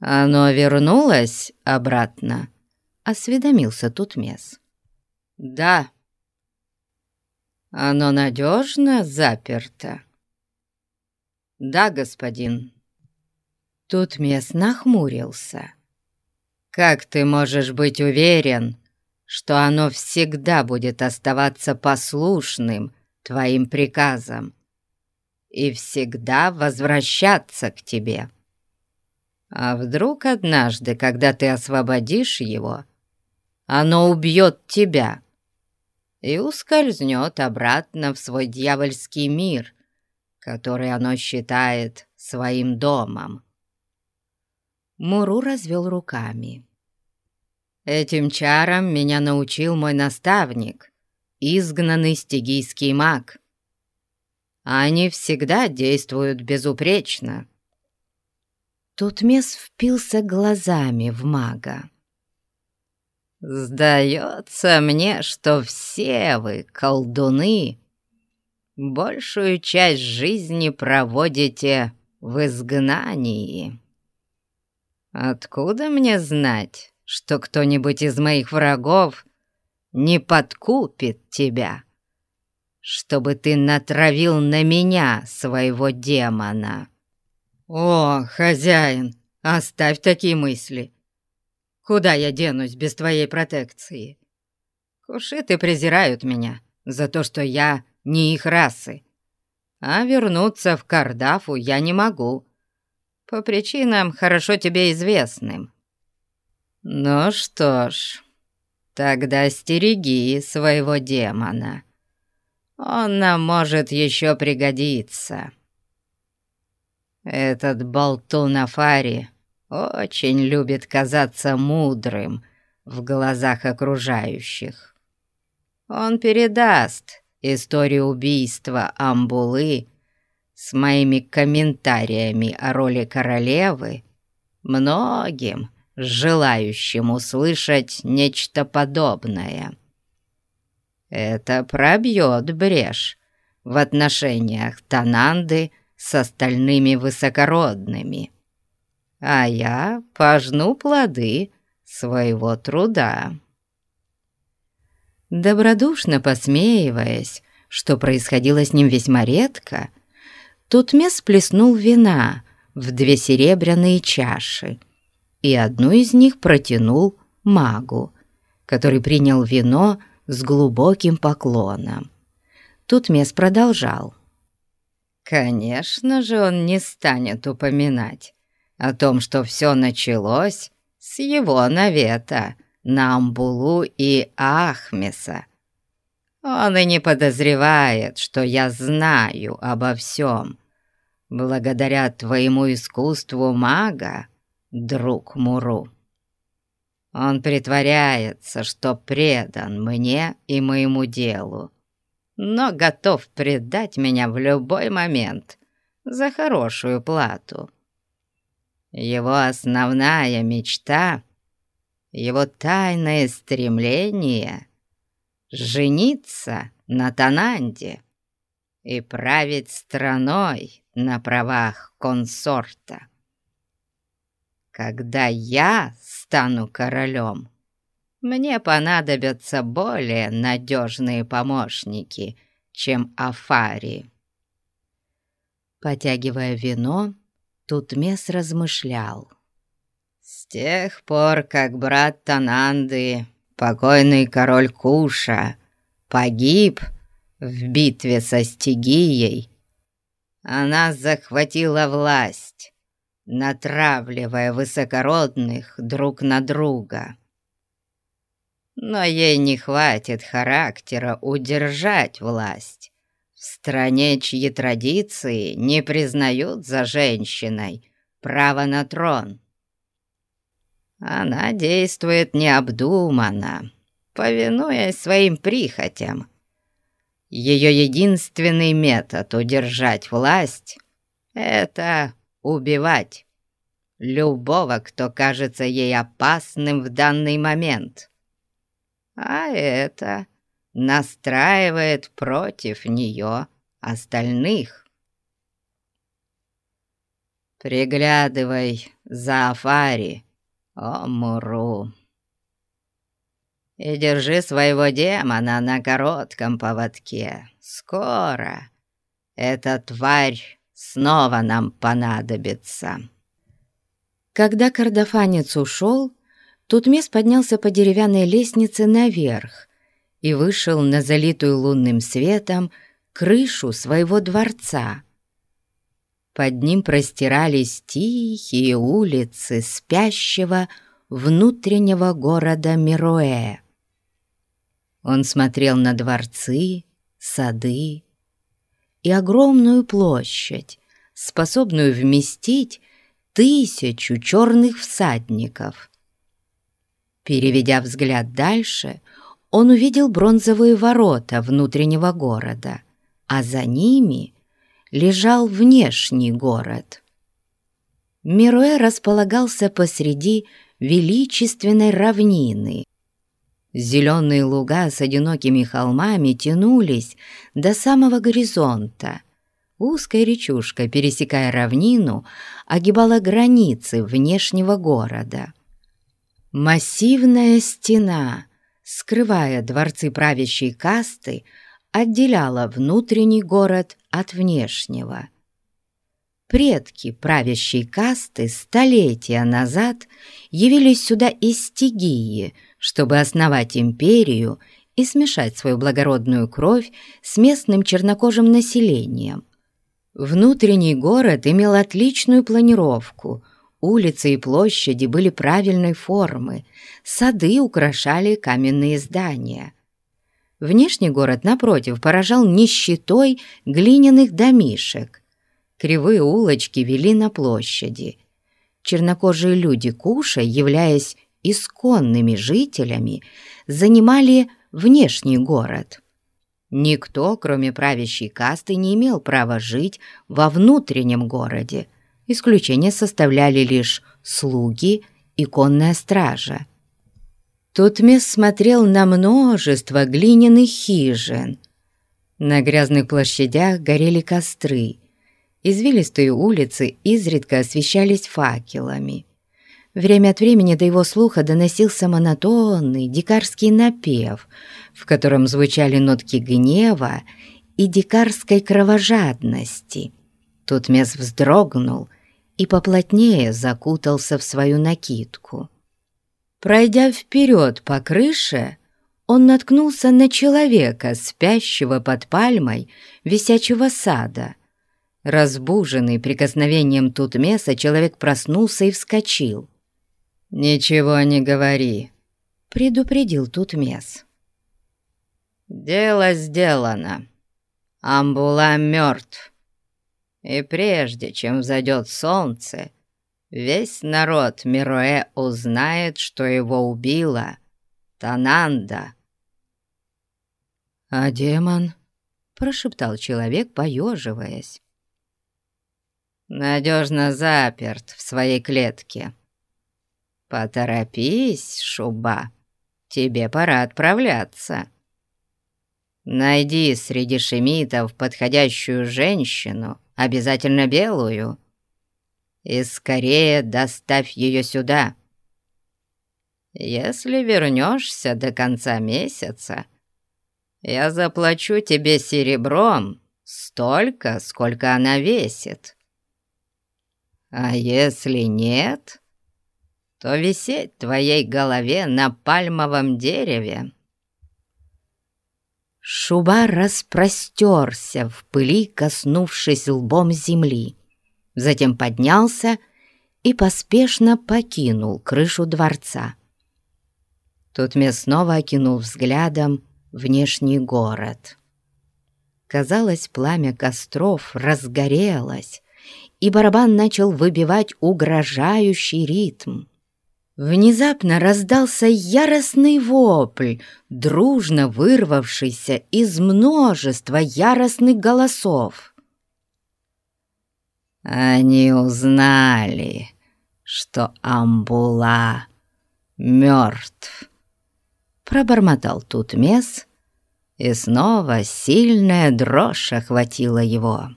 «Оно вернулось обратно?» — осведомился Тутмес. «Да». «Оно надежно заперто?» «Да, господин». Тутмес нахмурился. «Как ты можешь быть уверен, что оно всегда будет оставаться послушным твоим приказам и всегда возвращаться к тебе?» А вдруг однажды, когда ты освободишь его, оно убьет тебя и ускользнет обратно в свой дьявольский мир, который оно считает своим домом. Муру развел руками. Этим чарам меня научил мой наставник, изгнанный стигийский маг. Они всегда действуют безупречно. Тутмес впился глазами в мага. «Сдается мне, что все вы, колдуны, большую часть жизни проводите в изгнании. Откуда мне знать, что кто-нибудь из моих врагов не подкупит тебя, чтобы ты натравил на меня своего демона?» «О, хозяин, оставь такие мысли. Куда я денусь без твоей протекции? Кушиты презирают меня за то, что я не их расы, а вернуться в Кардафу я не могу, по причинам хорошо тебе известным. Ну что ж, тогда стереги своего демона. Он нам может еще пригодиться». Этот болтун Афари очень любит казаться мудрым в глазах окружающих. Он передаст историю убийства Амбулы с моими комментариями о роли королевы многим желающим услышать нечто подобное. Это пробьет брешь в отношениях Тананды с остальными высокородными, а я пожну плоды своего труда». Добродушно посмеиваясь, что происходило с ним весьма редко, Тутмес плеснул вина в две серебряные чаши и одну из них протянул магу, который принял вино с глубоким поклоном. Тутмес продолжал. Конечно же, он не станет упоминать о том, что все началось с его навета на Амбулу и Ахмеса. Он и не подозревает, что я знаю обо всем, благодаря твоему искусству мага, друг Муру. Он притворяется, что предан мне и моему делу, но готов предать меня в любой момент за хорошую плату. Его основная мечта, его тайное стремление — жениться на Тананде и править страной на правах консорта. Когда я стану королем, мне понадобятся более надежные помощники, чем Афари». Потягивая вино, Тутмес размышлял. «С тех пор, как брат Тананды, покойный король Куша, погиб в битве со Стигией, она захватила власть, натравливая высокородных друг на друга но ей не хватит характера удержать власть. В стране, чьи традиции не признают за женщиной право на трон. Она действует необдуманно, повинуясь своим прихотям. Ее единственный метод удержать власть — это убивать любого, кто кажется ей опасным в данный момент а это настраивает против нее остальных. Приглядывай Заафари, о Муру. И держи своего демона на коротком поводке. Скоро эта тварь снова нам понадобится». Когда кардафанец ушел, Тутмес поднялся по деревянной лестнице наверх и вышел на залитую лунным светом крышу своего дворца. Под ним простирались тихие улицы спящего внутреннего города Мироэ. Он смотрел на дворцы, сады и огромную площадь, способную вместить тысячу черных всадников. Переведя взгляд дальше, он увидел бронзовые ворота внутреннего города, а за ними лежал внешний город. Мируэ располагался посреди величественной равнины. Зеленые луга с одинокими холмами тянулись до самого горизонта. Узкая речушка, пересекая равнину, огибала границы внешнего города. Массивная стена, скрывая дворцы правящей касты, отделяла внутренний город от внешнего. Предки правящей касты столетия назад явились сюда из Стигии, чтобы основать империю и смешать свою благородную кровь с местным чернокожим населением. Внутренний город имел отличную планировку, улицы и площади были правильной формы, сады украшали каменные здания – Внешний город, напротив, поражал нищетой глиняных домишек. Кривые улочки вели на площади. Чернокожие люди Куша, являясь исконными жителями, занимали внешний город. Никто, кроме правящей касты, не имел права жить во внутреннем городе. Исключение составляли лишь слуги и конная стража. Тутмес смотрел на множество глиняных хижин. На грязных площадях горели костры. Извилистые улицы изредка освещались факелами. Время от времени до его слуха доносился монотонный дикарский напев, в котором звучали нотки гнева и дикарской кровожадности. Тутмес вздрогнул и поплотнее закутался в свою накидку. Пройдя вперед по крыше, он наткнулся на человека, спящего под пальмой висячего сада. Разбуженный прикосновением Тутмеса, человек проснулся и вскочил. «Ничего не говори», — предупредил Тутмес. «Дело сделано. Амбула мертв. И прежде чем взойдет солнце, Весь народ Мироэ узнает, что его убила Тананда. «А демон?» — прошептал человек, поеживаясь. «Надежно заперт в своей клетке. Поторопись, Шуба, тебе пора отправляться. Найди среди шемитов подходящую женщину, обязательно белую» и скорее доставь ее сюда. Если вернешься до конца месяца, я заплачу тебе серебром столько, сколько она весит. А если нет, то висеть твоей голове на пальмовом дереве». Шуба распростерся в пыли, коснувшись лбом земли затем поднялся и поспешно покинул крышу дворца. Тутмес снова окинул взглядом внешний город. Казалось, пламя костров разгорелось, и барабан начал выбивать угрожающий ритм. Внезапно раздался яростный вопль, дружно вырвавшийся из множества яростных голосов. Они узнали, что Амбула мертв. Пробормотал тут мес, и снова сильная дрожь охватила его.